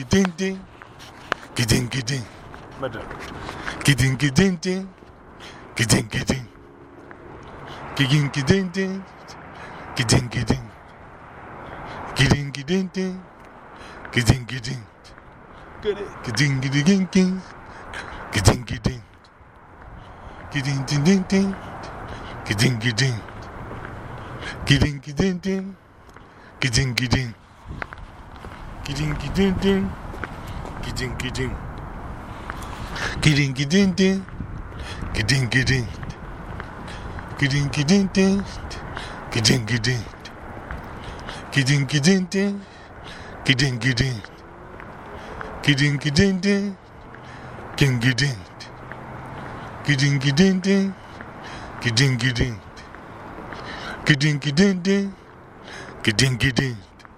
gidin gidin. Gidin gidin. Madam. Gidin gidin gidin. Gidin gidin. Gidin gidin gidin. Gidin gidin. Gidin gidin gidin. Gidin gidin. Gidin gidin gidin. Gidin gidin. Gidin gidin gidin. Gidin gidin. Gidin gidin gidin. Gidin gidin. Gidin gidin gidin. Gidin gidin. Gidin gidin gidin. Gidin gidin. Gidin gidin gidin. Gidin gidin. Gidin gidin gidin. Gidin gidin. Gidin gidin gidin. Gidin gidin. Gidin gidin gidin. Gidin gidin. Gidin gidin gidin. Gidin gidin.